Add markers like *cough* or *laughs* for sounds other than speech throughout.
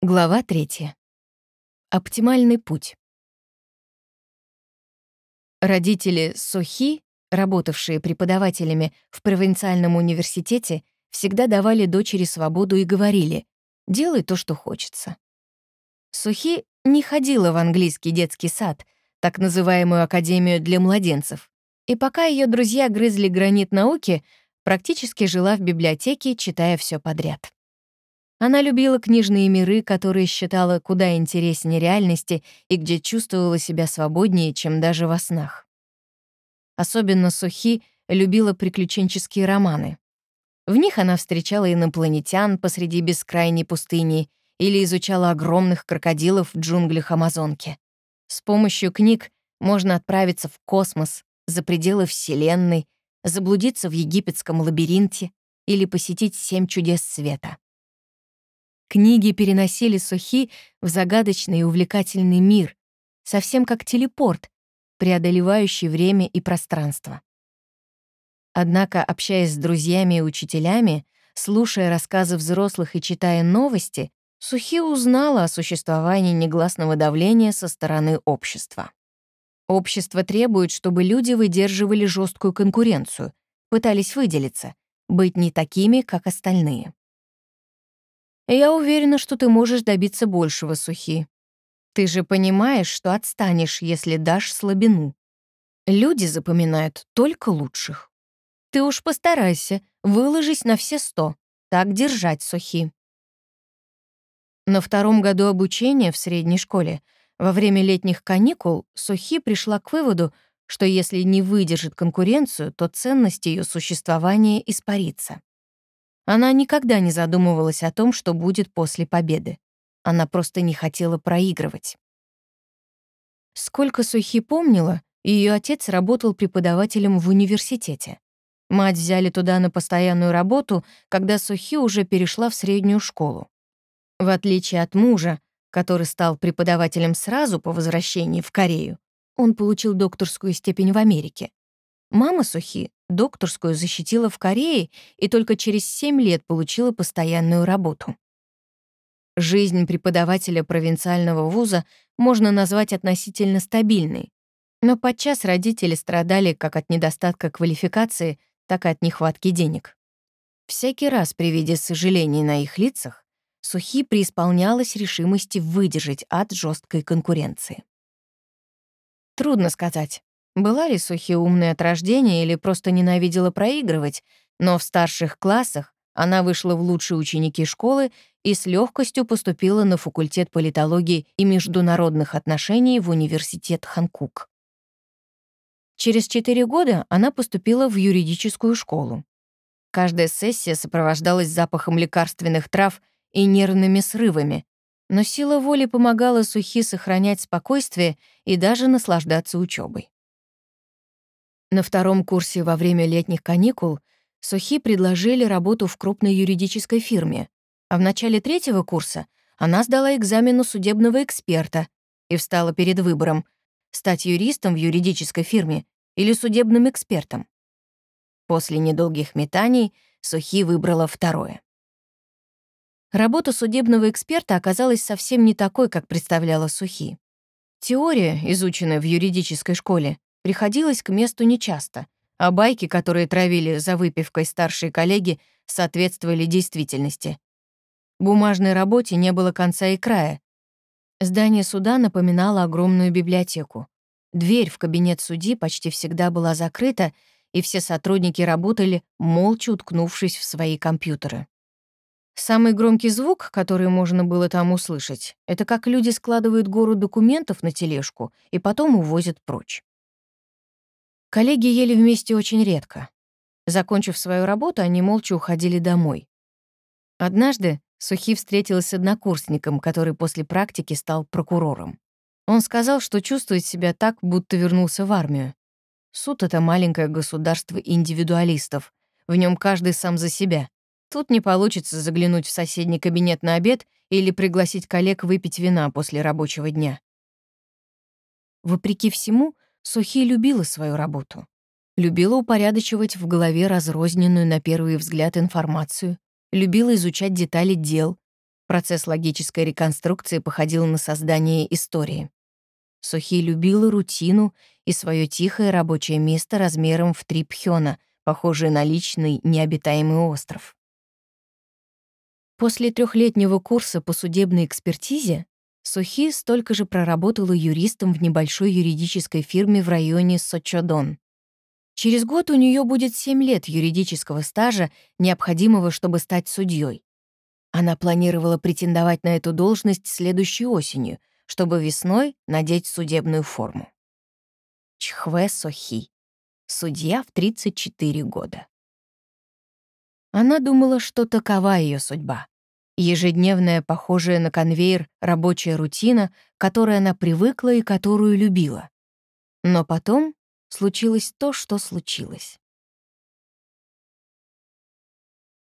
Глава 3. Оптимальный путь. Родители Сохи, работавшие преподавателями в провинциальном университете, всегда давали дочери свободу и говорили «делай то, что хочется». Сухи не ходила в английский детский сад, так называемую академию для младенцев, и пока ее друзья грызли гранит науки, практически жила в библиотеке, читая все подряд. Она любила книжные миры, которые считала куда интереснее реальности и где чувствовала себя свободнее, чем даже во снах. Особенно Сухи любила приключенческие романы. В них она встречала инопланетян посреди бескрайней пустыни или изучала огромных крокодилов в джунглях Амазонки. С помощью книг можно отправиться в космос, за пределы Вселенной, заблудиться в египетском лабиринте или посетить семь чудес света. Книги переносили Сухи в загадочный и увлекательный мир, совсем как телепорт, преодолевающий время и пространство. Однако, общаясь с друзьями и учителями, слушая рассказы взрослых и читая новости, Сухи узнала о существовании негласного давления со стороны общества. Общество требует, чтобы люди выдерживали жесткую конкуренцию, пытались выделиться, быть не такими, как остальные. Я уверена, что ты можешь добиться большего, Сухи. Ты же понимаешь, что отстанешь, если дашь слабину. Люди запоминают только лучших. Ты уж постарайся, выложись на все сто. Так держать, Сухи. На втором году обучения в средней школе во время летних каникул Сухи пришла к выводу, что если не выдержит конкуренцию, то ценность ее существования испарится. Она никогда не задумывалась о том, что будет после победы. Она просто не хотела проигрывать. Сколько Сухи помнила, ее отец работал преподавателем в университете. Мать взяли туда на постоянную работу, когда Сухи уже перешла в среднюю школу. В отличие от мужа, который стал преподавателем сразу по возвращении в Корею, он получил докторскую степень в Америке. Мама Сухи докторскую защитила в Корее и только через 7 лет получила постоянную работу. Жизнь преподавателя провинциального вуза можно назвать относительно стабильной, но подчас родители страдали как от недостатка квалификации, так и от нехватки денег. Всякий раз при виде сожалений на их лицах Сухи преисполнялась решимости выдержать от жесткой конкуренции. Трудно сказать, была ли Сухи умной от рождения или просто ненавидела проигрывать, но в старших классах она вышла в лучшие ученики школы и с легкостью поступила на факультет политологии и международных отношений в университет Ханкук. Через четыре года она поступила в юридическую школу. Каждая сессия сопровождалась запахом лекарственных трав и нервными срывами, но сила воли помогала Сухи сохранять спокойствие и даже наслаждаться учебой. На втором курсе во время летних каникул Сухи предложили работу в крупной юридической фирме, а в начале третьего курса она сдала экзамену судебного эксперта и встала перед выбором — стать юристом в юридической фирме или судебным экспертом. После недолгих метаний Сухи выбрала второе. Работа судебного эксперта оказалась совсем не такой, как представляла Сухи. Теория, изученная в юридической школе, приходилось к месту нечасто, а байки, которые травили за выпивкой старшие коллеги, соответствовали действительности. Бумажной работе не было конца и края. Здание суда напоминало огромную библиотеку. Дверь в кабинет судьи почти всегда была закрыта, и все сотрудники работали, молча уткнувшись в свои компьютеры. Самый громкий звук, который можно было там услышать, это как люди складывают гору документов на тележку и потом увозят прочь. Коллеги ели вместе очень редко. Закончив свою работу, они молча уходили домой. Однажды Сухи встретилась с однокурсником, который после практики стал прокурором. Он сказал, что чувствует себя так, будто вернулся в армию. Суд — это маленькое государство индивидуалистов. В нем каждый сам за себя. Тут не получится заглянуть в соседний кабинет на обед или пригласить коллег выпить вина после рабочего дня. Вопреки всему, Сухи любила свою работу. Любила упорядочивать в голове разрозненную на первый взгляд информацию, любила изучать детали дел, Процесс логической реконструкции походил на создание истории. Сухи любила рутину и свое тихое рабочее место размером в три пхёна, похожее на личный необитаемый остров. После трехлетнего курса по судебной экспертизе Сухи столько же проработала юристом в небольшой юридической фирме в районе Сочодон. Через год у нее будет 7 лет юридического стажа, необходимого, чтобы стать судьей. Она планировала претендовать на эту должность следующей осенью, чтобы весной надеть судебную форму. Чхве Сохи. Судья в 34 года. Она думала, что такова ее судьба. Ежедневная, похожая на конвейер, рабочая рутина, к которой она привыкла и которую любила. Но потом случилось то, что случилось.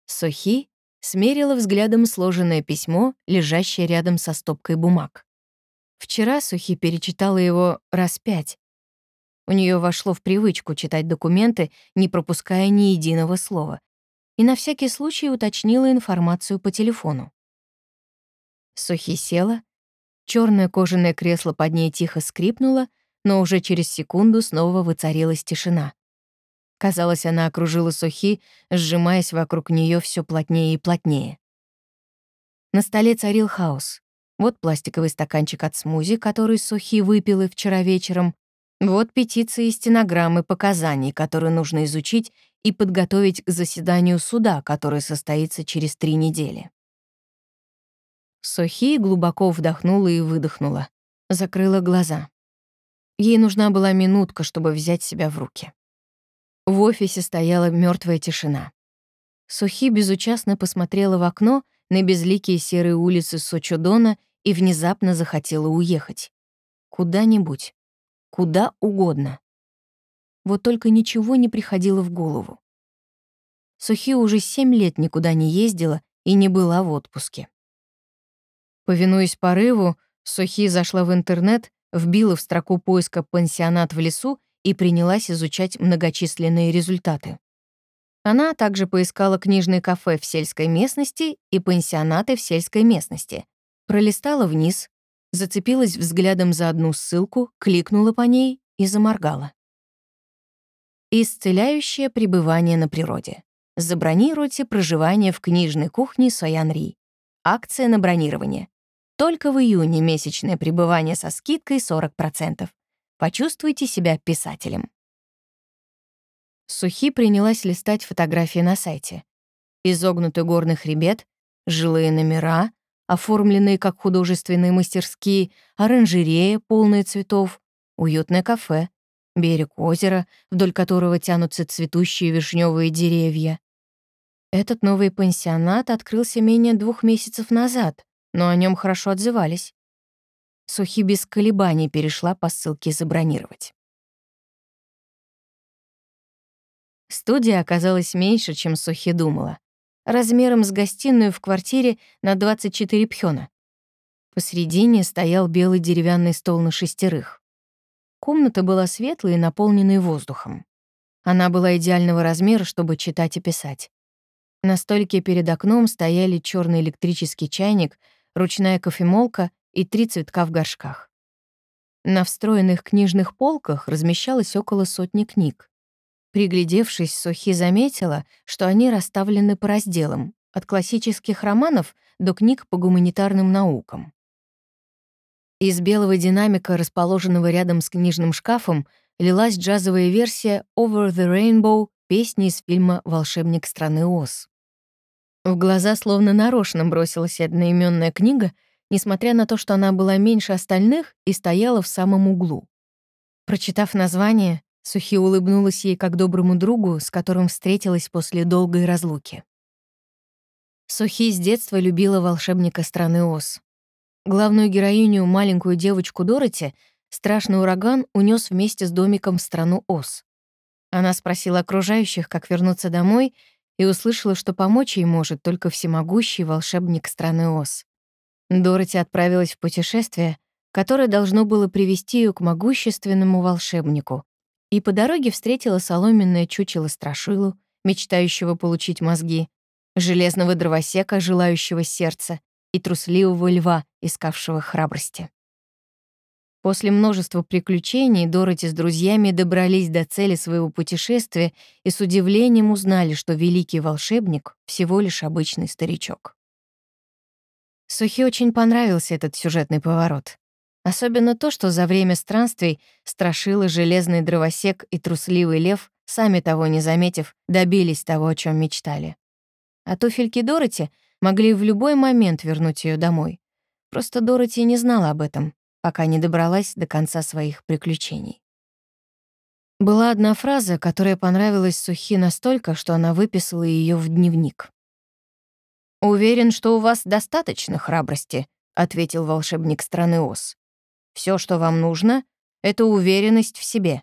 Сохи смерила взглядом сложенное письмо, лежащее рядом со стопкой бумаг. Вчера Сухи перечитала его раз пять. У нее вошло в привычку читать документы, не пропуская ни единого слова, и на всякий случай уточнила информацию по телефону. Сухи села, черное кожаное кресло под ней тихо скрипнуло, но уже через секунду снова воцарилась тишина. Казалось, она окружила Сухи, сжимаясь вокруг нее все плотнее и плотнее. На столе царил хаос. Вот пластиковый стаканчик от смузи, который Сухи выпила вчера вечером. Вот петиции и стенограммы показаний, которые нужно изучить и подготовить к заседанию суда, которое состоится через три недели. Сухи глубоко вдохнула и выдохнула. Закрыла глаза. Ей нужна была минутка, чтобы взять себя в руки. В офисе стояла мертвая тишина. Сухи безучастно посмотрела в окно на безликие серые улицы Сочодона и внезапно захотела уехать. Куда-нибудь. Куда угодно. Вот только ничего не приходило в голову. Сухи уже семь лет никуда не ездила и не была в отпуске. Повинуясь порыву, Сухи зашла в интернет вбила в строку поиска «пансионат в лесу» и принялась изучать многочисленные результаты. Она также поискала книжные кафе в сельской местности и пансионаты в сельской местности. Пролистала вниз, зацепилась взглядом за одну ссылку, кликнула по ней и заморгала. Исцеляющее пребывание на природе. Забронируйте проживание в книжной кухне Соянри. Акция на бронирование. Только в июне месячное пребывание со скидкой 40%. Почувствуйте себя писателем. Сухи принялась листать фотографии на сайте. Изогнутый горный хребет, жилые номера, оформленные как художественные мастерские, оранжерея, полные цветов, уютное кафе, берег озера, вдоль которого тянутся цветущие вишневые деревья. Этот новый пансионат открылся менее двух месяцев назад, но о нем хорошо отзывались. Сухи без колебаний перешла по ссылке «Забронировать». Студия оказалась меньше, чем Сухи думала, размером с гостиную в квартире на 24 пхёна. Посредине стоял белый деревянный стол на шестерых. Комната была светлой и наполненной воздухом. Она была идеального размера, чтобы читать и писать. На столике перед окном стояли черный электрический чайник ручная кофемолка и три цветка в горшках. На встроенных книжных полках размещалось около сотни книг. Приглядевшись, Сухи заметила, что они расставлены по разделам, от классических романов до книг по гуманитарным наукам. Из белого динамика, расположенного рядом с книжным шкафом, лилась джазовая версия «Over the Rainbow» песни из фильма «Волшебник страны Оз». В глаза словно нарочно бросилась одноименная книга, несмотря на то, что она была меньше остальных и стояла в самом углу. Прочитав название, Сухи улыбнулась ей как доброму другу, с которым встретилась после долгой разлуки. Сухи с детства любила волшебника страны Оз. Главную героиню, маленькую девочку Дороти, страшный ураган унес вместе с домиком в страну Оз. Она спросила окружающих, как вернуться домой, и услышала, что помочь ей может только всемогущий волшебник страны Оз. Дороти отправилась в путешествие, которое должно было привести ее к могущественному волшебнику, и по дороге встретила соломенное чучело страшилу, мечтающего получить мозги, железного дровосека, желающего сердца, и трусливого льва, искавшего храбрости. После множества приключений Дороти с друзьями добрались до цели своего путешествия и с удивлением узнали, что великий волшебник — всего лишь обычный старичок. Сухи очень понравился этот сюжетный поворот. Особенно то, что за время странствий страшило железный дровосек и трусливый лев, сами того не заметив, добились того, о чем мечтали. А туфельки Дороти могли в любой момент вернуть ее домой. Просто Дороти не знала об этом, пока не добралась до конца своих приключений. Была одна фраза, которая понравилась Сухи настолько, что она выписала ее в дневник. «Уверен, что у вас достаточно храбрости», — ответил волшебник страны Оз. Все, что вам нужно, — это уверенность в себе.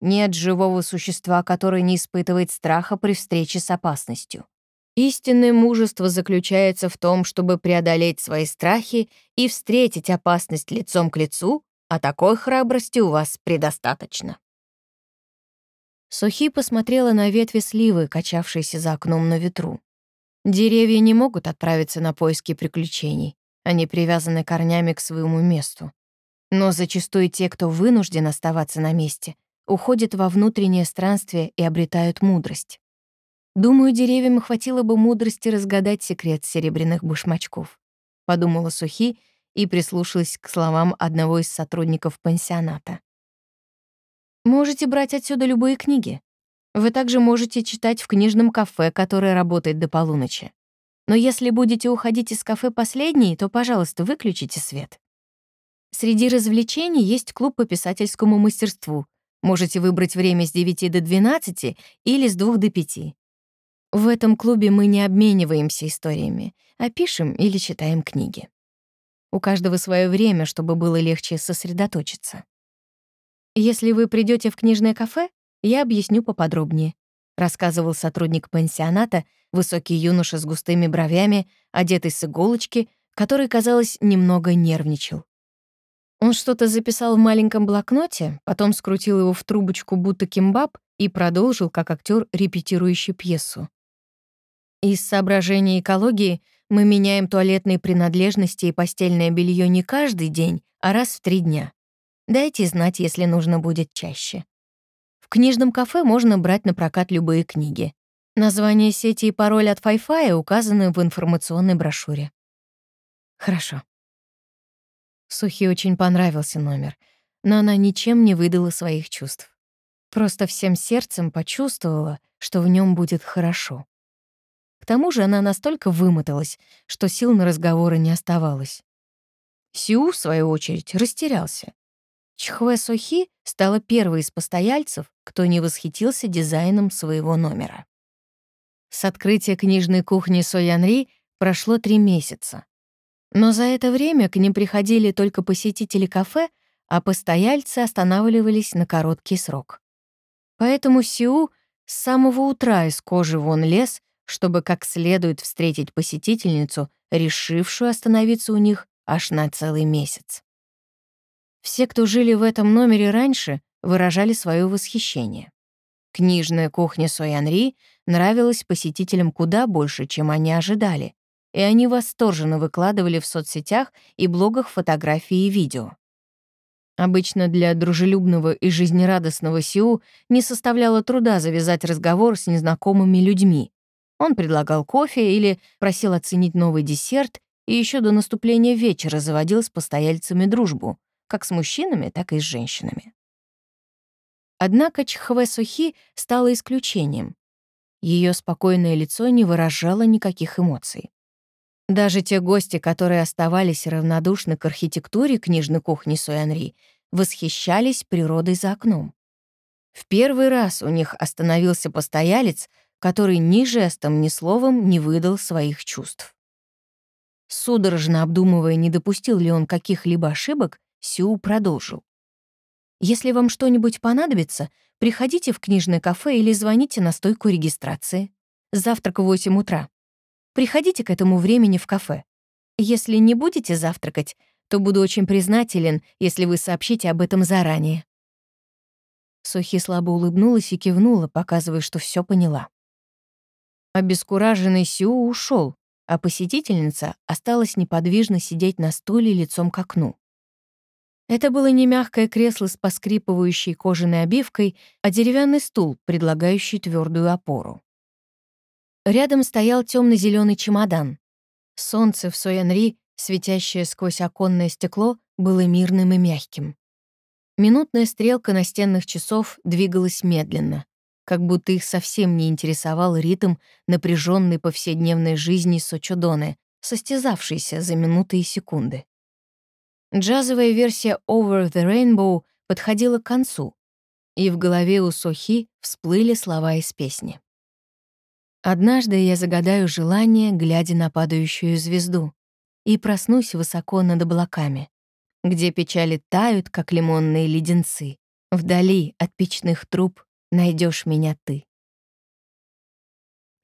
Нет живого существа, которое не испытывает страха при встрече с опасностью. Истинное мужество заключается в том, чтобы преодолеть свои страхи и встретить опасность лицом к лицу, а такой храбрости у вас предостаточно. Сухи посмотрела на ветви сливы, качавшиеся за окном на ветру. Деревья не могут отправиться на поиски приключений. Они привязаны корнями к своему месту. Но зачастую те, кто вынужден оставаться на месте, уходят во внутреннее странствие и обретают мудрость. Думаю, деревьям хватило бы мудрости разгадать секрет серебряных башмачков. Подумала Сухи и прислушалась к словам одного из сотрудников пансионата. Можете брать отсюда любые книги. Вы также можете читать в книжном кафе, которое работает до полуночи. Но если будете уходить из кафе последней, то, пожалуйста, выключите свет. Среди развлечений есть клуб по писательскому мастерству. Можете выбрать время с 9 до 12 или с 2 до 5. В этом клубе мы не обмениваемся историями, а пишем или читаем книги. У каждого свое время, чтобы было легче сосредоточиться. Если вы придете в книжное кафе, я объясню поподробнее, рассказывал сотрудник пансионата, высокий юноша с густыми бровями, одетый с иголочки, который, казалось, немного нервничал. Он что-то записал в маленьком блокноте, потом скрутил его в трубочку будто кимбаб и продолжил, как актер, репетирующий пьесу. Из соображений экологии мы меняем туалетные принадлежности и постельное белье не каждый день, а раз в три дня. Дайте знать, если нужно будет чаще. В книжном кафе можно брать на прокат любые книги. Название сети и пароль от Wi-Fi указаны в информационной брошюре. Хорошо. Сухи очень понравился номер, но она ничем не выдала своих чувств. Просто всем сердцем почувствовала, что в нем будет хорошо. К тому же она настолько вымоталась, что сил на разговоры не оставалось. Сиу, в свою очередь, растерялся. Чхве Сохи стала первой из постояльцев, кто не восхитился дизайном своего номера. С открытия книжной кухни Соянри прошло три месяца. Но за это время к ним приходили только посетители кафе, а постояльцы останавливались на короткий срок. Поэтому Сиу с самого утра из кожи вон лез, чтобы как следует встретить посетительницу, решившую остановиться у них аж на целый месяц. Все, кто жили в этом номере раньше, выражали свое восхищение. Книжная кухня Соянри нравилась посетителям куда больше, чем они ожидали, и они восторженно выкладывали в соцсетях и блогах фотографии и видео. Обычно для дружелюбного и жизнерадостного Сиу не составляло труда завязать разговор с незнакомыми людьми, он предлагал кофе или просил оценить новый десерт и еще до наступления вечера заводил с постояльцами дружбу, как с мужчинами, так и с женщинами. Однако Чхве Сухи стала исключением. Ее спокойное лицо не выражало никаких эмоций. Даже те гости, которые оставались равнодушны к архитектуре книжной кухни Суэнри, восхищались природой за окном. В первый раз у них остановился постоялец — который ни жестом, ни словом не выдал своих чувств. Судорожно обдумывая, не допустил ли он каких-либо ошибок, Сю продолжил. «Если вам что-нибудь понадобится, приходите в книжное кафе или звоните на стойку регистрации. Завтрак в 8 утра. Приходите к этому времени в кафе. Если не будете завтракать, то буду очень признателен, если вы сообщите об этом заранее». Сухи слабо улыбнулась и кивнула, показывая, что все поняла. Обескураженный Сиу ушел, а посетительница осталась неподвижно сидеть на стуле лицом к окну. Это было не мягкое кресло с поскрипывающей кожаной обивкой, а деревянный стул, предлагающий твердую опору. Рядом стоял темно зеленый чемодан. Солнце в Соянри, светящее сквозь оконное стекло, было мирным и мягким. Минутная стрелка настенных часов двигалась медленно, как будто их совсем не интересовал ритм напряженной повседневной жизни Сочудоны, состязавшейся за минуты и секунды. Джазовая версия «Over the Rainbow» подходила к концу, и в голове у Сохи всплыли слова из песни. «Однажды я загадаю желание, глядя на падающую звезду, и проснусь высоко над облаками, где печали тают, как лимонные леденцы. Вдали от печных труб найдешь меня ты».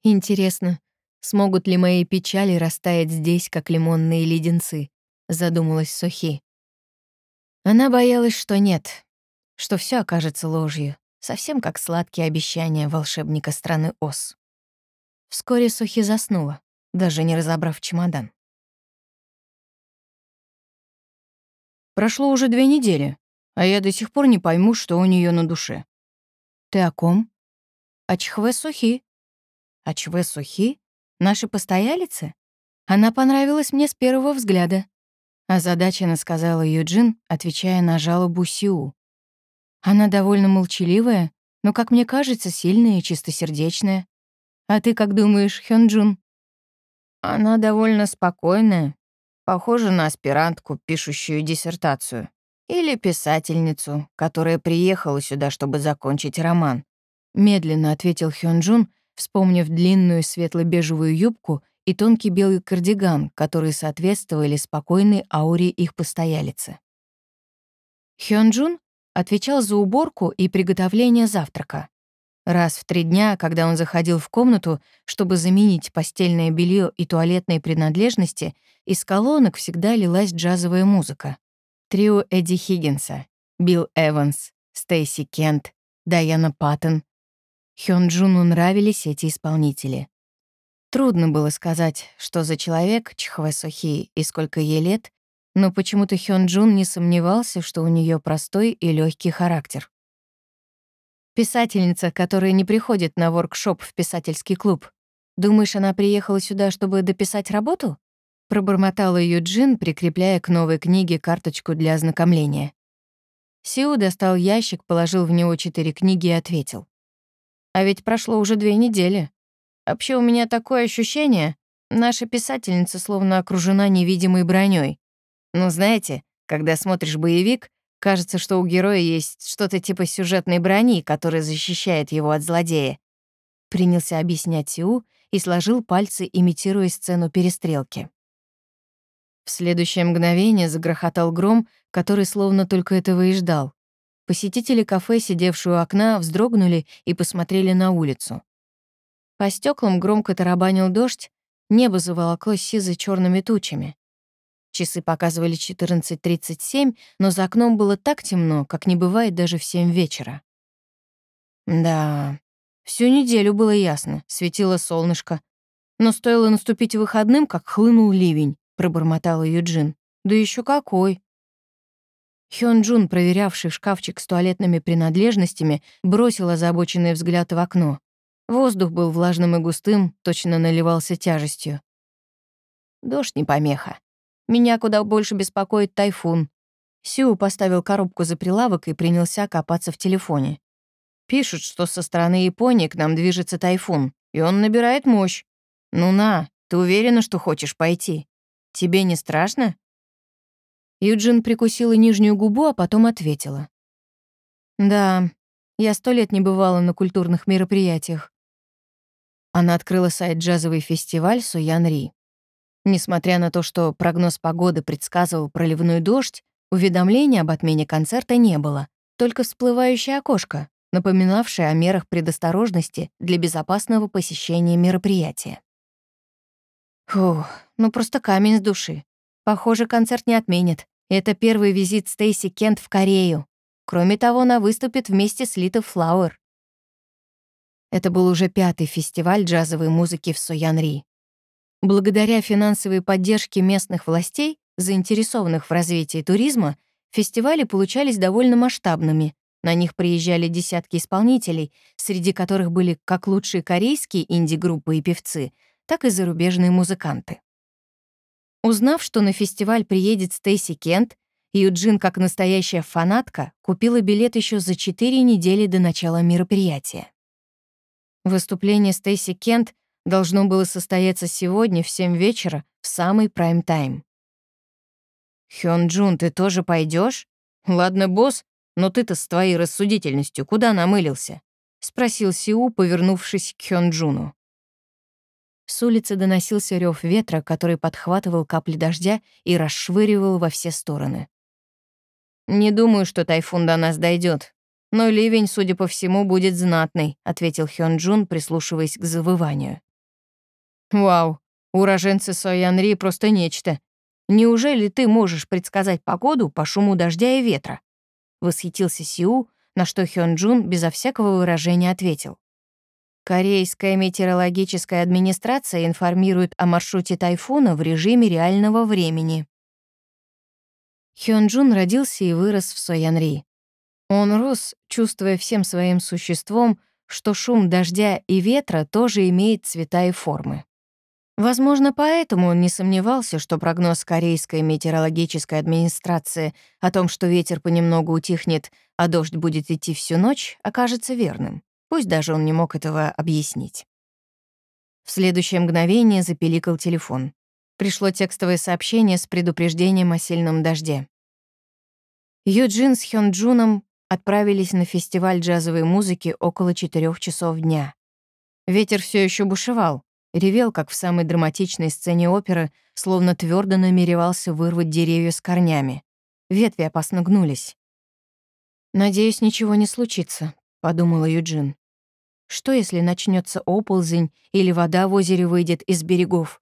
Интересно, смогут ли мои печали растаять здесь, как лимонные леденцы? задумалась Сухи. Она боялась, что нет, что все окажется ложью, совсем как сладкие обещания волшебника страны Ос. Вскоре Сухи заснула, даже не разобрав чемодан. Прошло уже две недели, а я до сих пор не пойму, что у нее на душе. Ты о ком? О Чхве Сухи. О Чхве Сухи? Нашей постоялице? Она понравилась мне с первого взгляда озадаченно сказала Юджин, отвечая на жалобу Сиу. Она довольно молчаливая, но, как мне кажется, сильная и чистосердечная. А ты как думаешь, Хёнджун? Она довольно спокойная, похожа на аспирантку, пишущую диссертацию, или писательницу, которая приехала сюда, чтобы закончить роман. Медленно ответил Хёнджун, вспомнив длинную светло-бежевую юбку и тонкий белый кардиган, которые соответствовали спокойной ауре их постоялицы. Хёнджун отвечал за уборку и приготовление завтрака. Раз в три дня, когда он заходил в комнату, чтобы заменить постельное белье и туалетные принадлежности, из колонок всегда лилась джазовая музыка. Трио Эдди Хиггинса, Билл Эванс, Стейси Кент, Дайана Паттон. Хёнджуну нравились эти исполнители. Трудно было сказать, что за человек Чхве Сохи и сколько ей лет, но почему-то Хён Джун не сомневался, что у нее простой и легкий характер. Писательница, которая не приходит на воркшоп в писательский клуб. Думаешь, она приехала сюда, чтобы дописать работу? Пробормотала Джин, прикрепляя к новой книге карточку для ознакомления. Сиу достал ящик, положил в него четыре книги и ответил. А ведь прошло уже две недели. Вообще у меня такое ощущение, наша писательница словно окружена невидимой броней. Ну, знаете, когда смотришь боевик, кажется, что у героя есть что-то типа сюжетной брони, которая защищает его от злодея. Принялся объяснять Сиу и сложил пальцы, имитируя сцену перестрелки. В следующее мгновение загрохотал гром, который словно только этого и ждал. Посетители кафе, сидевшие у окна, вздрогнули и посмотрели на улицу. По стеклам громко тарабанил дождь, небо заволоклось сизо черными тучами. Часы показывали 14.37, но за окном было так темно, как не бывает даже в 7 вечера. Да, всю неделю было ясно, светило солнышко. Но стоило наступить выходным, как хлынул ливень, пробормотала Юджин. Да еще какой! Хён Джун, проверявший шкафчик с туалетными принадлежностями, бросил озабоченный взгляд в окно. Воздух был влажным и густым, точно наливался тяжестью. Дождь не помеха. Меня куда больше беспокоит тайфун. Сю поставил коробку за прилавок и принялся копаться в телефоне. Пишут, что со стороны Японии к нам движется тайфун, и он набирает мощь. Ну на, ты уверена, что хочешь пойти? Тебе не страшно? Юджин прикусила нижнюю губу, а потом ответила. «Да, я сто лет не бывала на культурных мероприятиях. Она открыла сайт «Джазовый фестиваль Суян-Ри». Несмотря на то, что прогноз погоды предсказывал проливной дождь, уведомления об отмене концерта не было, только всплывающее окошко, напоминавшее о мерах предосторожности для безопасного посещения мероприятия. Фух, ну просто камень с души. Похоже, концерт не отменят. Это первый визит Стейси Кент в Корею. Кроме того, она выступит вместе с Лита Флауэр. Это был уже пятый фестиваль джазовой музыки в Соянри. Благодаря финансовой поддержке местных властей, заинтересованных в развитии туризма, фестивали получались довольно масштабными. На них приезжали десятки исполнителей, среди которых были как лучшие корейские инди-группы и певцы, так и зарубежные музыканты. Узнав, что на фестиваль приедет Стейси Кент, Юджин, как настоящая фанатка, купила билет еще за четыре недели до начала мероприятия. Выступление Стейси Кент должно было состояться сегодня в 7 вечера в самый прайм-тайм. «Хён Джун, ты тоже пойдешь? Ладно, босс, но ты-то с твоей рассудительностью куда намылился?» — спросил Сиу, повернувшись к Хён Джуну. С улицы доносился рев ветра, который подхватывал капли дождя и расшвыривал во все стороны. «Не думаю, что тайфун до нас дойдет, но ливень, судя по всему, будет знатный», — ответил Хён Джун, прислушиваясь к завыванию. «Вау, уроженцы Соянри просто нечто. Неужели ты можешь предсказать погоду по шуму дождя и ветра?» Восхитился Сиу, на что Хён Джун безо всякого выражения ответил. Корейская метеорологическая администрация информирует о маршруте тайфуна в режиме реального времени. Хён Джун родился и вырос в Соянри. Он рос, чувствуя всем своим существом, что шум дождя и ветра тоже имеет цвета и формы. Возможно, поэтому он не сомневался, что прогноз Корейской метеорологической администрации о том, что ветер понемногу утихнет, а дождь будет идти всю ночь, окажется верным. Пусть даже он не мог этого объяснить. В следующее мгновение запеликал телефон. Пришло текстовое сообщение с предупреждением о сильном дожде. Юджин с Хёнджуном отправились на фестиваль джазовой музыки около четырех часов дня. Ветер все еще бушевал, ревел, как в самой драматичной сцене оперы, словно твердо намеревался вырвать деревья с корнями. Ветви опасно гнулись. «Надеюсь, ничего не случится», — подумала Юджин. Что, если начнется оползень или вода в озере выйдет из берегов?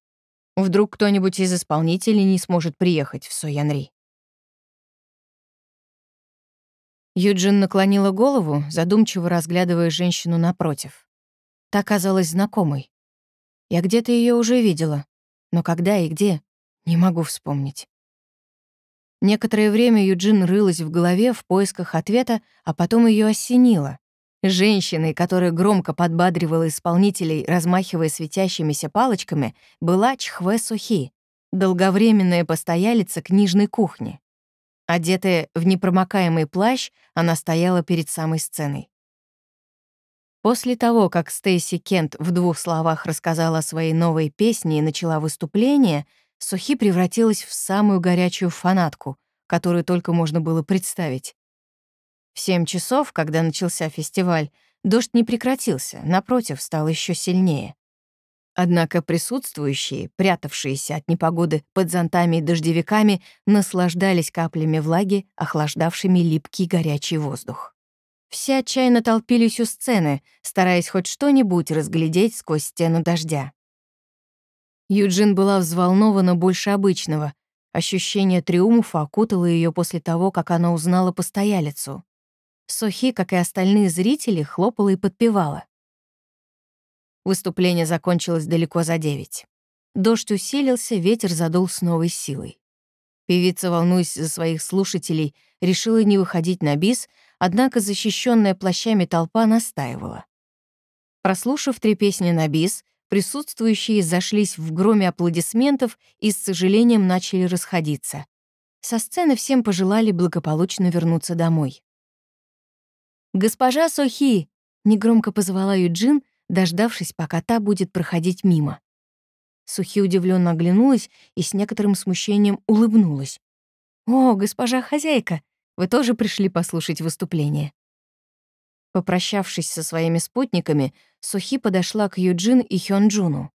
Вдруг кто-нибудь из исполнителей не сможет приехать в Соянри? Юджин наклонила голову, задумчиво разглядывая женщину напротив. Та казалась знакомой. Я где-то ее уже видела, но когда и где, не могу вспомнить. Некоторое время Юджин рылась в голове в поисках ответа, а потом ее осенило. Женщиной, которая громко подбадривала исполнителей, размахивая светящимися палочками, была Чхве Сухи, долговременная постоялица книжной кухни. Одетая в непромокаемый плащ, она стояла перед самой сценой. После того, как Стейси Кент в двух словах рассказала о своей новой песне и начала выступление, Сухи превратилась в самую горячую фанатку, которую только можно было представить. В семь часов, когда начался фестиваль, дождь не прекратился, напротив, стал еще сильнее. Однако присутствующие, прятавшиеся от непогоды под зонтами и дождевиками, наслаждались каплями влаги, охлаждавшими липкий горячий воздух. Все отчаянно толпились у сцены, стараясь хоть что-нибудь разглядеть сквозь стену дождя. Юджин была взволнована больше обычного. Ощущение триумфа окутало ее после того, как она узнала постоялицу. Сохи, как и остальные зрители, хлопала и подпевала. Выступление закончилось далеко за девять. Дождь усилился, ветер задул с новой силой. Певица, волнуясь за своих слушателей, решила не выходить на бис, однако защищенная плащами толпа настаивала. Прослушав три песни на бис, присутствующие зашлись в громе аплодисментов и с сожалением начали расходиться. Со сцены всем пожелали благополучно вернуться домой. «Госпожа Сохи!» — негромко позвала Юджин, дождавшись, пока та будет проходить мимо. Сухи удивленно оглянулась и с некоторым смущением улыбнулась. «О, госпожа хозяйка, вы тоже пришли послушать выступление?» Попрощавшись со своими спутниками, Сухи подошла к Юджин и Хёнджуну.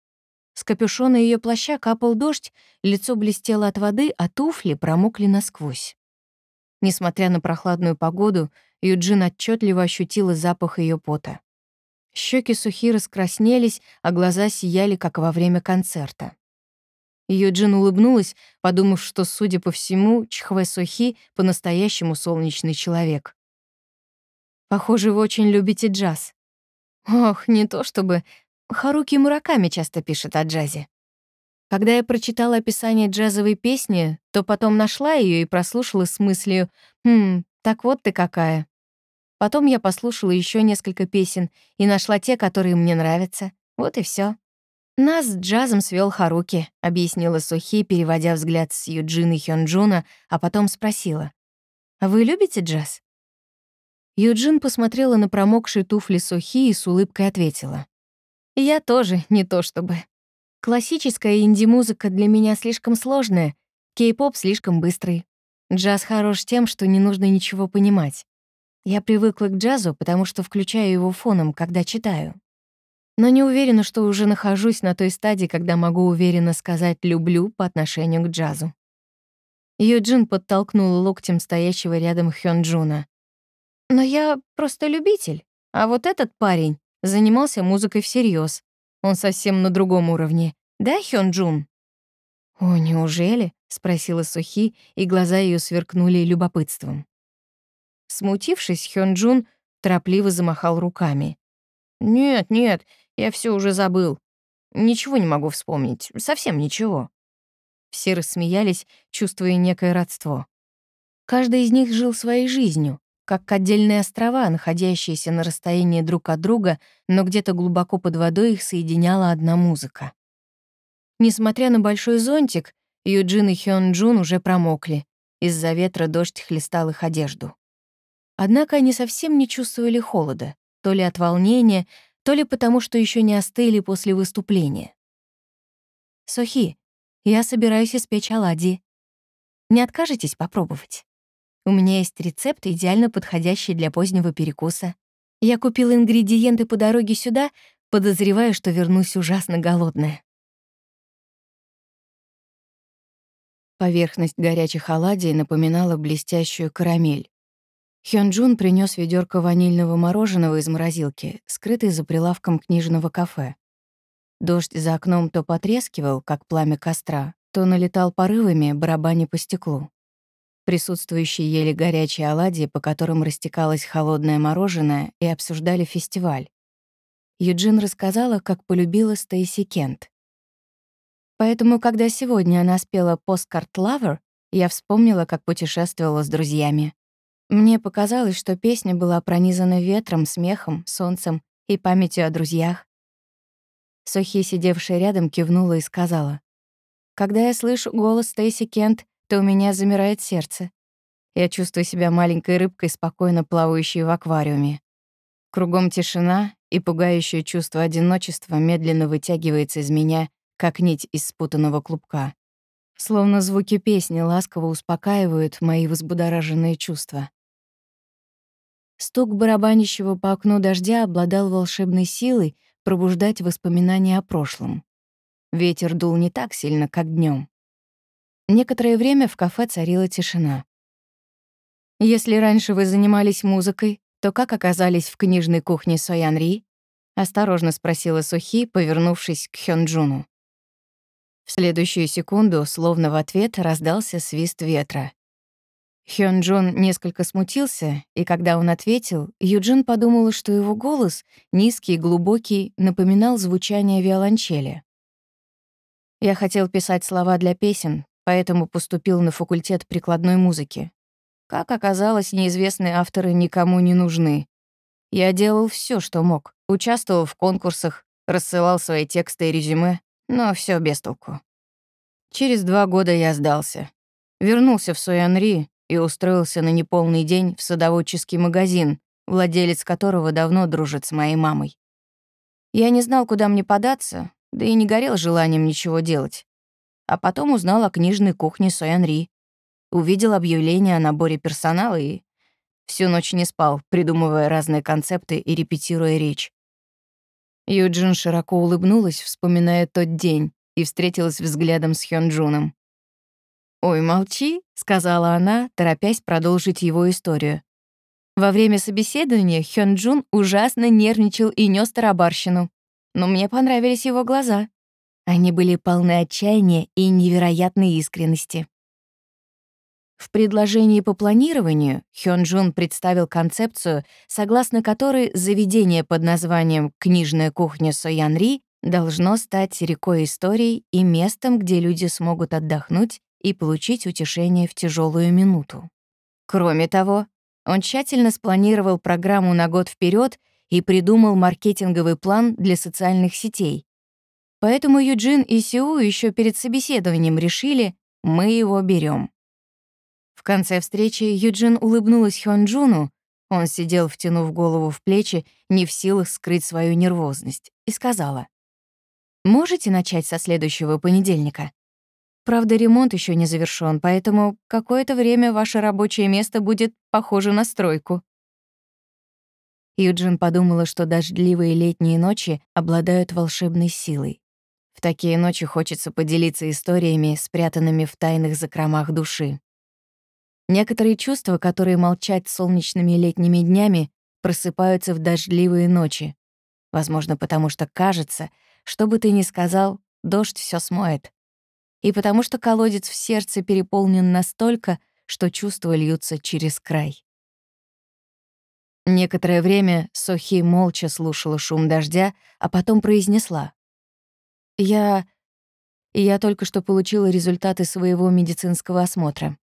С капюшона ее плаща капал дождь, лицо блестело от воды, а туфли промокли насквозь. Несмотря на прохладную погоду, Юджин отчетливо ощутила запах ее пота. Щеки сухи раскраснелись, а глаза сияли, как во время концерта. Юджин улыбнулась, подумав, что, судя по всему, Чхве Сухи — по-настоящему солнечный человек. «Похоже, вы очень любите джаз». «Ох, не то чтобы. Харуки Мураками часто пишет о джазе». Когда я прочитала описание джазовой песни, то потом нашла ее и прослушала с мыслью «Хм, так вот ты какая». Потом я послушала еще несколько песен и нашла те, которые мне нравятся. Вот и все. «Нас с джазом свел Харуки», — объяснила Сухи, переводя взгляд с Юджин и Хёнджуна, а потом спросила. «А вы любите джаз?» Юджин посмотрела на промокшие туфли Сухи и с улыбкой ответила. «Я тоже, не то чтобы. Классическая инди-музыка для меня слишком сложная, кей-поп слишком быстрый. Джаз хорош тем, что не нужно ничего понимать. Я привыкла к джазу, потому что включаю его фоном, когда читаю. Но не уверена, что уже нахожусь на той стадии, когда могу уверенно сказать «люблю» по отношению к джазу. Юджин подтолкнул локтем стоящего рядом Хёнджуна. Но я просто любитель. А вот этот парень занимался музыкой всерьез. Он совсем на другом уровне. Да, Хён «О, неужели?» — спросила Сухи, и глаза ее сверкнули любопытством. Смутившись, Хён торопливо замахал руками. «Нет, нет, я все уже забыл. Ничего не могу вспомнить, совсем ничего». Все рассмеялись, чувствуя некое родство. Каждый из них жил своей жизнью, как отдельные острова, находящиеся на расстоянии друг от друга, но где-то глубоко под водой их соединяла одна музыка. Несмотря на большой зонтик, Юджин и Хён Джун уже промокли. Из-за ветра дождь хлестал их одежду. Однако они совсем не чувствовали холода, то ли от волнения, то ли потому, что еще не остыли после выступления. «Сохи, я собираюсь испечь оладьи. Не откажетесь попробовать?» У меня есть рецепт, идеально подходящий для позднего перекуса. Я купила ингредиенты по дороге сюда, подозревая, что вернусь ужасно голодная. Поверхность горячих оладий напоминала блестящую карамель. Хёнджун принес ведерко ванильного мороженого из морозилки, скрытой за прилавком книжного кафе. Дождь за окном то потрескивал, как пламя костра, то налетал порывами, барабаня по стеклу. Присутствующие ели горячие оладьи, по которым растекалось холодное мороженое, и обсуждали фестиваль. Юджин рассказала, как полюбила Стейси Кент. Поэтому, когда сегодня она спела «Посткарт Lover», я вспомнила, как путешествовала с друзьями. Мне показалось, что песня была пронизана ветром, смехом, солнцем и памятью о друзьях. Сохи, сидевшая рядом, кивнула и сказала. «Когда я слышу голос Стейси Кент, то у меня замирает сердце. Я чувствую себя маленькой рыбкой, спокойно плавающей в аквариуме. Кругом тишина, и пугающее чувство одиночества медленно вытягивается из меня, как нить из спутанного клубка. Словно звуки песни ласково успокаивают мои взбудораженные чувства. Стук барабанящего по окну дождя обладал волшебной силой пробуждать воспоминания о прошлом. Ветер дул не так сильно, как днем. Некоторое время в кафе царила тишина. «Если раньше вы занимались музыкой, то как оказались в книжной кухне Соянри?» — осторожно спросила Сухи, повернувшись к Хёнджуну. В следующую секунду, словно в ответ, раздался свист ветра. Хёнджун несколько смутился, и когда он ответил, Юджин подумала, что его голос, низкий и глубокий, напоминал звучание виолончели. «Я хотел писать слова для песен, поэтому поступил на факультет прикладной музыки. Как оказалось, неизвестные авторы никому не нужны. Я делал все, что мог, участвовал в конкурсах, рассылал свои тексты и резюме, но все без толку. Через два года я сдался. Вернулся в Суянри и устроился на неполный день в садоводческий магазин, владелец которого давно дружит с моей мамой. Я не знал, куда мне податься, да и не горел желанием ничего делать а потом узнал о книжной кухне Соянри. Увидел объявление о наборе персонала и всю ночь не спал, придумывая разные концепты и репетируя речь. Юджин широко улыбнулась, вспоминая тот день, и встретилась взглядом с Хёнджуном. «Ой, молчи», — сказала она, торопясь продолжить его историю. Во время собеседования Хёнджун ужасно нервничал и нёс тарабарщину. Но мне понравились его глаза. Они были полны отчаяния и невероятной искренности. В предложении по планированию Хён представил концепцию, согласно которой заведение под названием «Книжная кухня Соянри» должно стать рекой историй и местом, где люди смогут отдохнуть и получить утешение в тяжелую минуту. Кроме того, он тщательно спланировал программу на год вперед и придумал маркетинговый план для социальных сетей. Поэтому Юджин и Сиу еще перед собеседованием решили, мы его берем. Конце встречи Юджин улыбнулась Хёнджуну, он сидел, втянув голову в плечи, не в силах скрыть свою нервозность, и сказала, «Можете начать со следующего понедельника? Правда, ремонт еще не завершён, поэтому какое-то время ваше рабочее место будет похоже на стройку». Юджин подумала, что дождливые летние ночи обладают волшебной силой. В такие ночи хочется поделиться историями, спрятанными в тайных закромах души. Некоторые чувства, которые молчат солнечными летними днями, просыпаются в дождливые ночи. Возможно, потому что кажется, что бы ты ни сказал, дождь все смоет. И потому что колодец в сердце переполнен настолько, что чувства льются через край. Некоторое время Сохи молча слушала шум дождя, а потом произнесла. «Я... я только что получила результаты своего медицинского осмотра.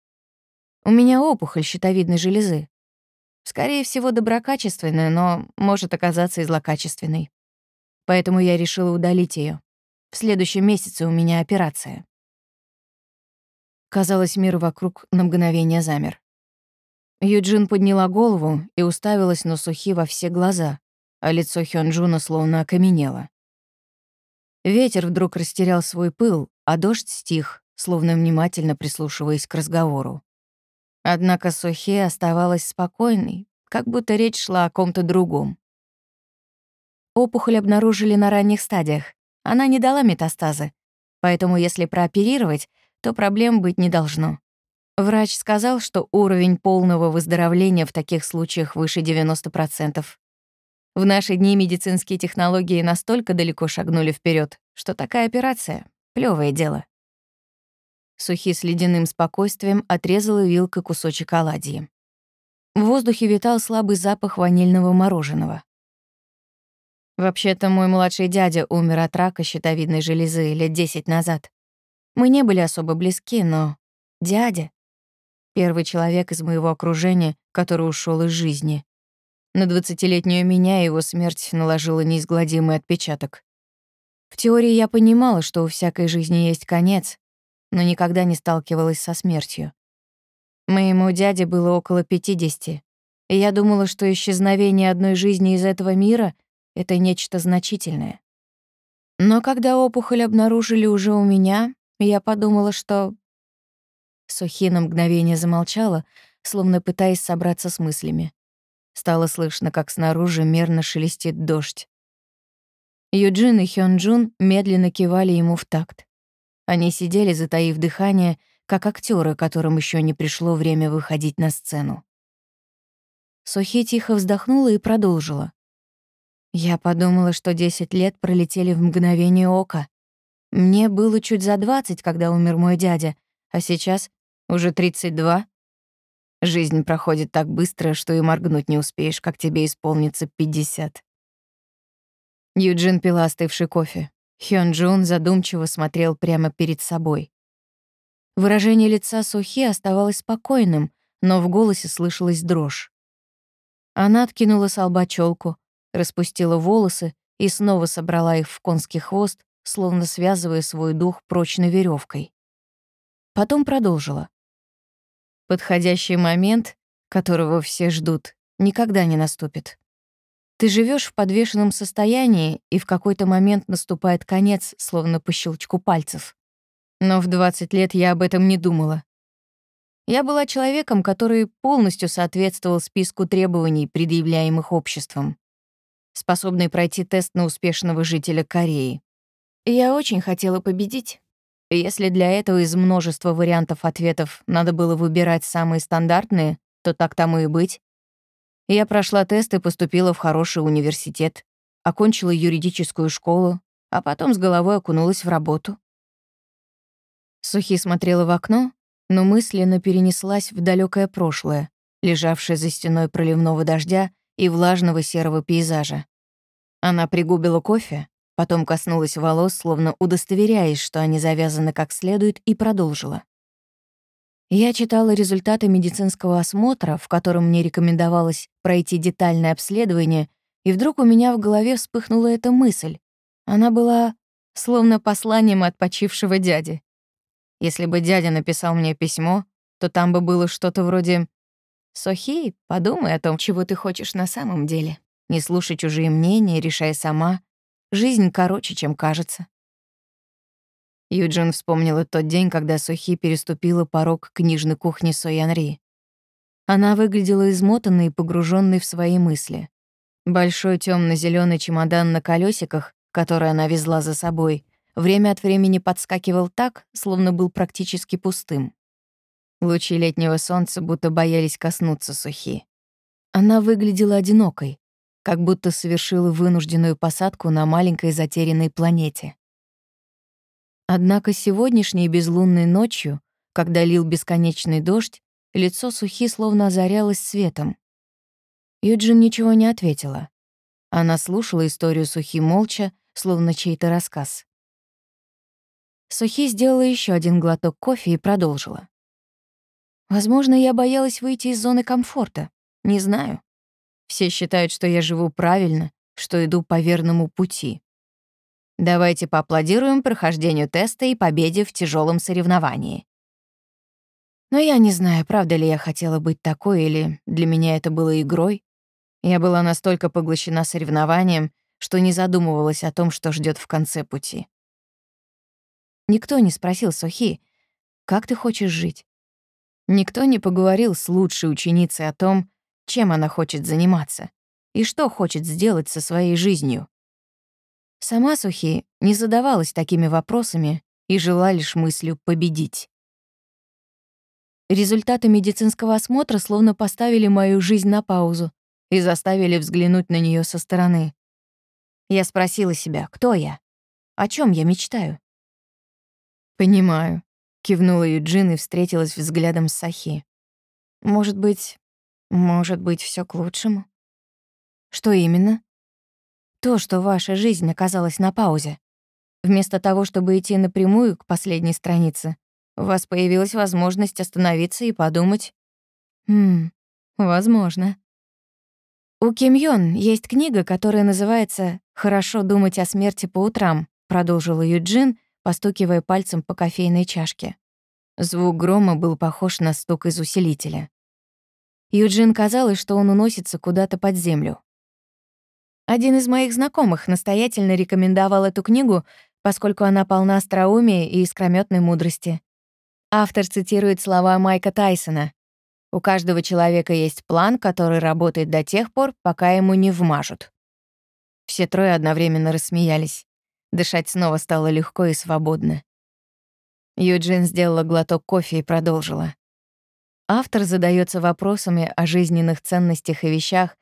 У меня опухоль щитовидной железы. Скорее всего, доброкачественная, но может оказаться и злокачественной. Поэтому я решила удалить ее. В следующем месяце у меня операция. Казалось, мир вокруг на мгновение замер. Юджин подняла голову и уставилась на Сухи во все глаза, а лицо Хёнджуна словно окаменело. Ветер вдруг растерял свой пыл, а дождь стих, словно внимательно прислушиваясь к разговору. Однако Сухе оставалась спокойной, как будто речь шла о ком-то другом. Опухоль обнаружили на ранних стадиях. Она не дала метастазы. Поэтому если прооперировать, то проблем быть не должно. Врач сказал, что уровень полного выздоровления в таких случаях выше 90%. В наши дни медицинские технологии настолько далеко шагнули вперед, что такая операция — плевое дело. Сухи с ледяным спокойствием отрезала вилкой кусочек оладьи. В воздухе витал слабый запах ванильного мороженого. Вообще-то мой младший дядя умер от рака щитовидной железы лет десять назад. Мы не были особо близки, но дядя — первый человек из моего окружения, который ушел из жизни. На двадцатилетнюю меня его смерть наложила неизгладимый отпечаток. В теории я понимала, что у всякой жизни есть конец, но никогда не сталкивалась со смертью. Моему дяде было около 50, и я думала, что исчезновение одной жизни из этого мира — это нечто значительное. Но когда опухоль обнаружили уже у меня, я подумала, что... Сухи на мгновение замолчала, словно пытаясь собраться с мыслями. Стало слышно, как снаружи мерно шелестит дождь. Юджин и Хёнджун медленно кивали ему в такт. Они сидели, затаив дыхание, как актеры, которым еще не пришло время выходить на сцену. Сухи тихо вздохнула и продолжила. Я подумала, что 10 лет пролетели в мгновение ока. Мне было чуть за 20, когда умер мой дядя, а сейчас уже 32. Жизнь проходит так быстро, что и моргнуть не успеешь, как тебе исполнится 50. Юджин пила остывший кофе. Хён Джун задумчиво смотрел прямо перед собой. Выражение лица Сухи оставалось спокойным, но в голосе слышалась дрожь. Она откинула с лба чёлку, распустила волосы и снова собрала их в конский хвост, словно связывая свой дух прочной веревкой. Потом продолжила. Подходящий момент, которого все ждут, никогда не наступит. Ты живешь в подвешенном состоянии, и в какой-то момент наступает конец, словно по щелчку пальцев. Но в 20 лет я об этом не думала. Я была человеком, который полностью соответствовал списку требований, предъявляемых обществом, способный пройти тест на успешного жителя Кореи. Я очень хотела победить. Если для этого из множества вариантов ответов надо было выбирать самые стандартные, то так тому и быть. Я прошла тест и поступила в хороший университет, окончила юридическую школу, а потом с головой окунулась в работу. Сухи смотрела в окно, но мысленно перенеслась в далекое прошлое, лежавшее за стеной проливного дождя и влажного серого пейзажа. Она пригубила кофе, потом коснулась волос, словно удостоверяясь, что они завязаны как следует, и продолжила. Я читала результаты медицинского осмотра, в котором мне рекомендовалось пройти детальное обследование, и вдруг у меня в голове вспыхнула эта мысль. Она была словно посланием от почившего дяди. Если бы дядя написал мне письмо, то там бы было что-то вроде «Сохи, подумай о том, чего ты хочешь на самом деле. Не слушай чужие мнения, решай сама. Жизнь короче, чем кажется». Юджин вспомнила тот день, когда Сухи переступила порог книжной кухни Соянри. Она выглядела измотанной и погруженной в свои мысли. Большой темно зеленый чемодан на колесиках, который она везла за собой, время от времени подскакивал так, словно был практически пустым. Лучи летнего солнца будто боялись коснуться Сухи. Она выглядела одинокой, как будто совершила вынужденную посадку на маленькой затерянной планете. Однако сегодняшней безлунной ночью, когда лил бесконечный дождь, лицо Сухи словно озарялось светом. Юджин ничего не ответила. Она слушала историю Сухи молча, словно чей-то рассказ. Сухи сделала еще один глоток кофе и продолжила. «Возможно, я боялась выйти из зоны комфорта. Не знаю. Все считают, что я живу правильно, что иду по верному пути. Давайте поаплодируем прохождению теста и победе в тяжелом соревновании. Но я не знаю, правда ли я хотела быть такой, или для меня это было игрой. Я была настолько поглощена соревнованием, что не задумывалась о том, что ждет в конце пути. Никто не спросил Сохи, как ты хочешь жить? Никто не поговорил с лучшей ученицей о том, чем она хочет заниматься и что хочет сделать со своей жизнью. Сама Сухи не задавалась такими вопросами и жила лишь мыслью победить. Результаты медицинского осмотра словно поставили мою жизнь на паузу и заставили взглянуть на нее со стороны. Я спросила себя, кто я? О чем я мечтаю? «Понимаю», — кивнула Юджин и встретилась взглядом с Сахи. «Может быть, может быть, все к лучшему?» «Что именно?» То, что ваша жизнь оказалась на паузе. Вместо того, чтобы идти напрямую к последней странице, у вас появилась возможность остановиться и подумать. Хм, возможно. У Ким Йон есть книга, которая называется «Хорошо думать о смерти по утрам», продолжила Юджин, постукивая пальцем по кофейной чашке. Звук грома был похож на стук из усилителя. Юджин казалось, что он уносится куда-то под землю. Один из моих знакомых настоятельно рекомендовал эту книгу, поскольку она полна остроумия и искрометной мудрости. Автор цитирует слова Майка Тайсона. «У каждого человека есть план, который работает до тех пор, пока ему не вмажут». Все трое одновременно рассмеялись. Дышать снова стало легко и свободно. Юджин сделала глоток кофе и продолжила. Автор задается вопросами о жизненных ценностях и вещах,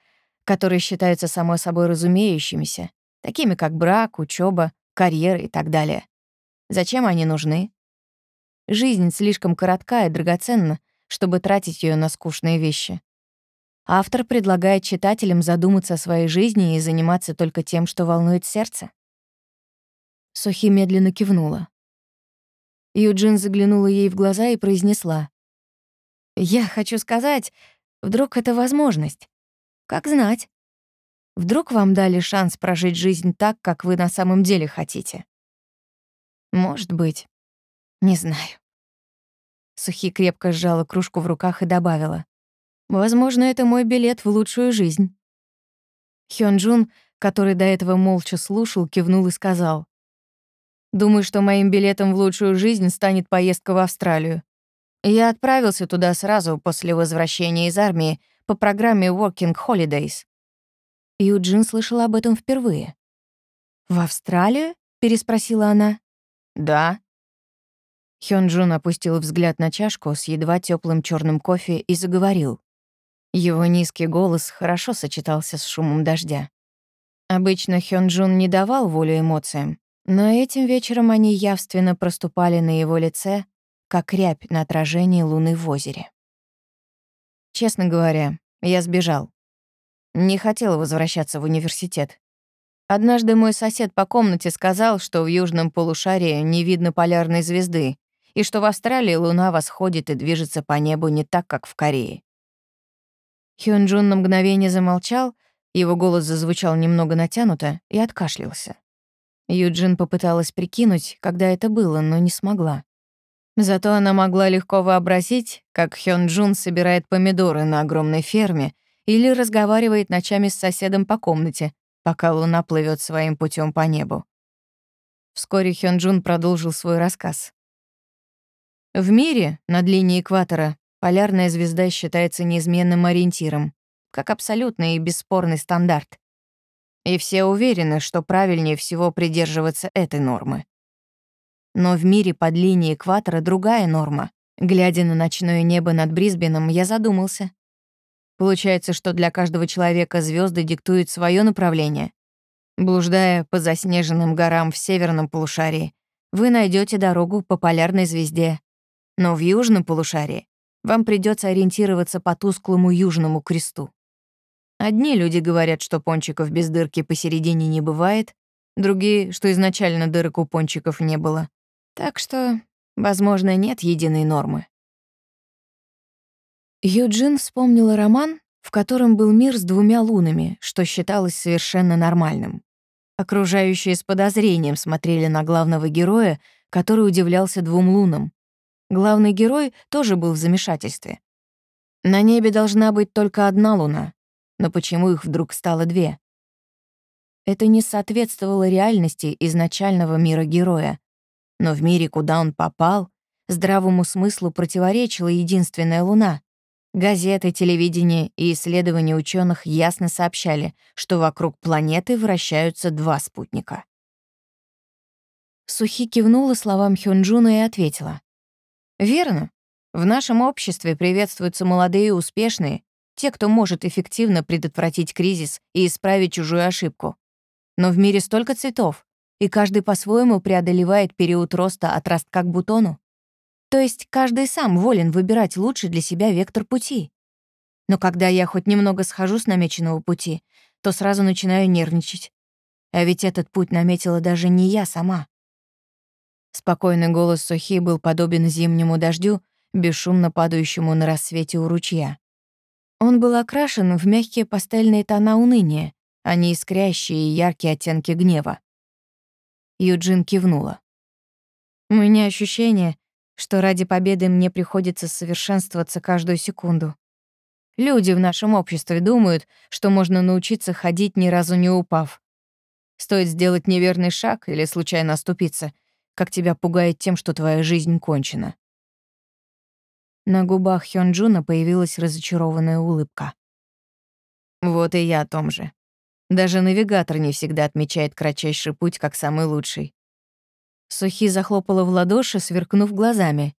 которые считаются само собой разумеющимися, такими как брак, учеба, карьера и так далее. Зачем они нужны? Жизнь слишком коротка и драгоценна, чтобы тратить ее на скучные вещи. Автор предлагает читателям задуматься о своей жизни и заниматься только тем, что волнует сердце. Сохи медленно кивнула. Юджин заглянула ей в глаза и произнесла. «Я хочу сказать, вдруг это возможность. Как знать. Вдруг вам дали шанс прожить жизнь так, как вы на самом деле хотите? Может быть. Не знаю. Сухи крепко сжала кружку в руках и добавила. Возможно, это мой билет в лучшую жизнь. Хёнджун, который до этого молча слушал, кивнул и сказал. «Думаю, что моим билетом в лучшую жизнь станет поездка в Австралию. Я отправился туда сразу после возвращения из армии по программе Working Holidays. Юджин слышала об этом впервые. «В Австралию?» — переспросила она. «Да». Хёнджун опустил взгляд на чашку с едва теплым черным кофе и заговорил. Его низкий голос хорошо сочетался с шумом дождя. Обычно Хёнджун не давал волю эмоциям, но этим вечером они явственно проступали на его лице, как рябь на отражении луны в озере. Честно говоря, я сбежал. Не хотел возвращаться в университет. Однажды мой сосед по комнате сказал, что в южном полушарии не видно полярной звезды, и что в Австралии луна восходит и движется по небу не так, как в Корее. Хён Джун на мгновение замолчал, его голос зазвучал немного натянуто и откашлялся. Юджин попыталась прикинуть, когда это было, но не смогла. Зато она могла легко вообразить, как Хён Джун собирает помидоры на огромной ферме или разговаривает ночами с соседом по комнате, пока луна плывет своим путем по небу. Вскоре Хён Джун продолжил свой рассказ. В мире, над линией экватора, полярная звезда считается неизменным ориентиром, как абсолютный и бесспорный стандарт. И все уверены, что правильнее всего придерживаться этой нормы. Но в мире под линией экватора другая норма. Глядя на ночное небо над Брисбеном, я задумался. Получается, что для каждого человека звезды диктуют свое направление. Блуждая по заснеженным горам в северном полушарии, вы найдете дорогу по полярной звезде. Но в южном полушарии вам придется ориентироваться по тусклому южному кресту. Одни люди говорят, что пончиков без дырки посередине не бывает, другие, что изначально дырок у пончиков не было. Так что, возможно, нет единой нормы. Юджин вспомнила роман, в котором был мир с двумя лунами, что считалось совершенно нормальным. Окружающие с подозрением смотрели на главного героя, который удивлялся двум лунам. Главный герой тоже был в замешательстве. На небе должна быть только одна луна, но почему их вдруг стало две? Это не соответствовало реальности изначального мира героя, но в мире, куда он попал, здравому смыслу противоречила единственная Луна. Газеты, телевидение и исследования ученых ясно сообщали, что вокруг планеты вращаются два спутника. Сухи кивнула словам Хёнджуна и ответила. «Верно. В нашем обществе приветствуются молодые и успешные, те, кто может эффективно предотвратить кризис и исправить чужую ошибку. Но в мире столько цветов, и каждый по-своему преодолевает период роста от ростка к бутону. То есть каждый сам волен выбирать лучший для себя вектор пути. Но когда я хоть немного схожу с намеченного пути, то сразу начинаю нервничать. А ведь этот путь наметила даже не я сама. Спокойный голос Сухи был подобен зимнему дождю, бесшумно падающему на рассвете у ручья. Он был окрашен в мягкие пастельные тона уныния, а не искрящие и яркие оттенки гнева. Юджин кивнула. «У меня ощущение, что ради победы мне приходится совершенствоваться каждую секунду. Люди в нашем обществе думают, что можно научиться ходить, ни разу не упав. Стоит сделать неверный шаг или случайно оступиться, как тебя пугает тем, что твоя жизнь кончена». На губах Хёнджуна появилась разочарованная улыбка. «Вот и я о том же. Даже навигатор не всегда отмечает кратчайший путь как самый лучший. Сухи захлопала в ладоши, сверкнув глазами.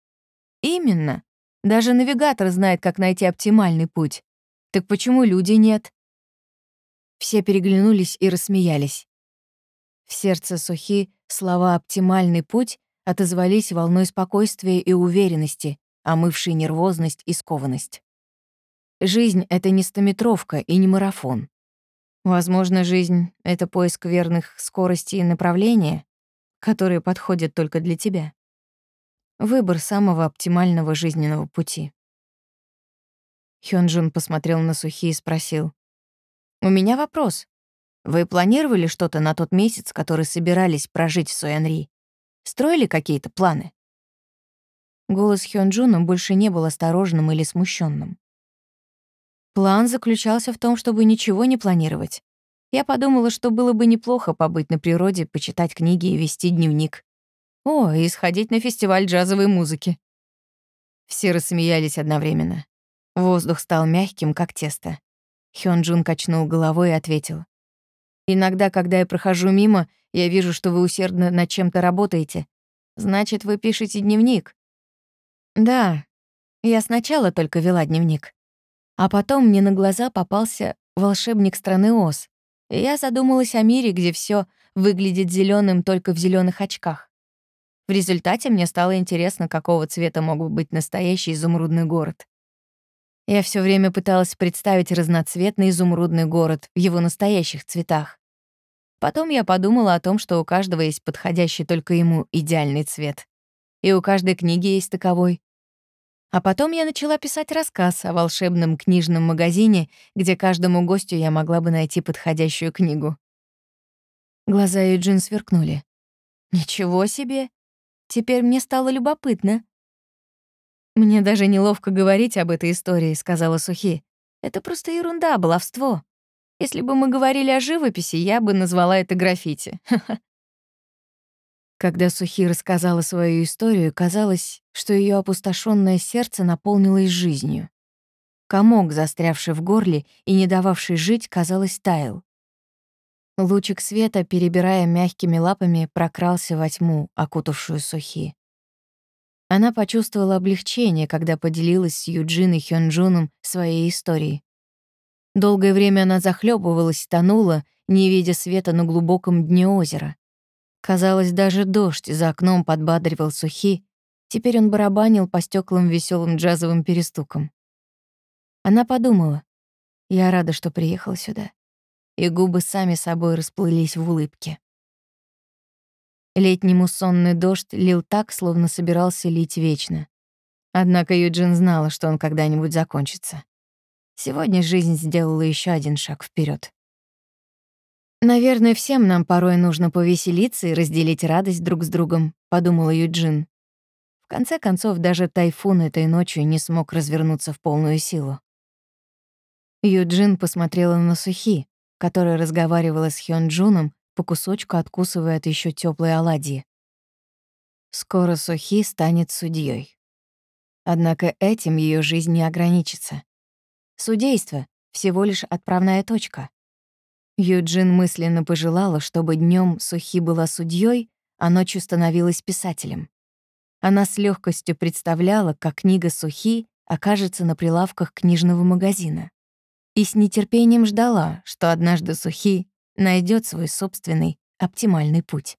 «Именно. Даже навигатор знает, как найти оптимальный путь. Так почему люди нет?» Все переглянулись и рассмеялись. В сердце Сухи слова «оптимальный путь» отозвались волной спокойствия и уверенности, омывшей нервозность и скованность. Жизнь — это не стометровка и не марафон. Возможно, жизнь — это поиск верных скорости и направления, которые подходят только для тебя. Выбор самого оптимального жизненного пути. Хёнджун посмотрел на Сухи и спросил. «У меня вопрос. Вы планировали что-то на тот месяц, который собирались прожить в Суэнри? Строили какие-то планы?» Голос Хёнджуна больше не был осторожным или смущенным. План заключался в том, чтобы ничего не планировать. Я подумала, что было бы неплохо побыть на природе, почитать книги и вести дневник. О, и сходить на фестиваль джазовой музыки. Все рассмеялись одновременно. Воздух стал мягким, как тесто. Хён Джун качнул головой и ответил. «Иногда, когда я прохожу мимо, я вижу, что вы усердно над чем-то работаете. Значит, вы пишете дневник?» «Да, я сначала только вела дневник. А потом мне на глаза попался волшебник страны Оз. И я задумалась о мире, где все выглядит зеленым только в зеленых очках. В результате мне стало интересно, какого цвета мог бы быть настоящий изумрудный город. Я все время пыталась представить разноцветный изумрудный город в его настоящих цветах. Потом я подумала о том, что у каждого есть подходящий только ему идеальный цвет. И у каждой книги есть таковой. А потом я начала писать рассказ о волшебном книжном магазине, где каждому гостю я могла бы найти подходящую книгу. Глаза Юджин сверкнули. «Ничего себе! Теперь мне стало любопытно». «Мне даже неловко говорить об этой истории», — сказала Сухи. «Это просто ерунда, баловство. Если бы мы говорили о живописи, я бы назвала это граффити». *laughs* Когда Сухи рассказала свою историю, казалось, что ее опустошенное сердце наполнилось жизнью. Комок, застрявший в горле и не дававший жить, казалось, таял. Лучик света, перебирая мягкими лапами, прокрался во тьму, окутавшую Сухи. Она почувствовала облегчение, когда поделилась с Юджин и Хёнджуном своей историей. Долгое время она захлебывалась, тонула, не видя света на глубоком дне озера. Казалось, даже дождь за окном подбадривал Сухи, теперь он барабанил по стеклам веселым джазовым перестуком. Она подумала, я рада, что приехала сюда. И губы сами собой расплылись в улыбке. Летний муссонный дождь лил так, словно собирался лить вечно. Однако Юджин знала, что он когда-нибудь закончится. Сегодня жизнь сделала еще один шаг вперед. «Наверное, всем нам порой нужно повеселиться и разделить радость друг с другом», — подумала Юджин. В конце концов, даже тайфун этой ночью не смог развернуться в полную силу. Юджин посмотрела на Сухи, которая разговаривала с Хёнджуном, по кусочку откусывая от еще теплой оладьи. Скоро Сухи станет судьей. Однако этим ее жизнь не ограничится. Судейство — всего лишь отправная точка. Юджин мысленно пожелала, чтобы днем Сухи была судьей, а ночью становилась писателем. Она с легкостью представляла, как книга Сухи окажется на прилавках книжного магазина. И с нетерпением ждала, что однажды Сухи найдет свой собственный оптимальный путь.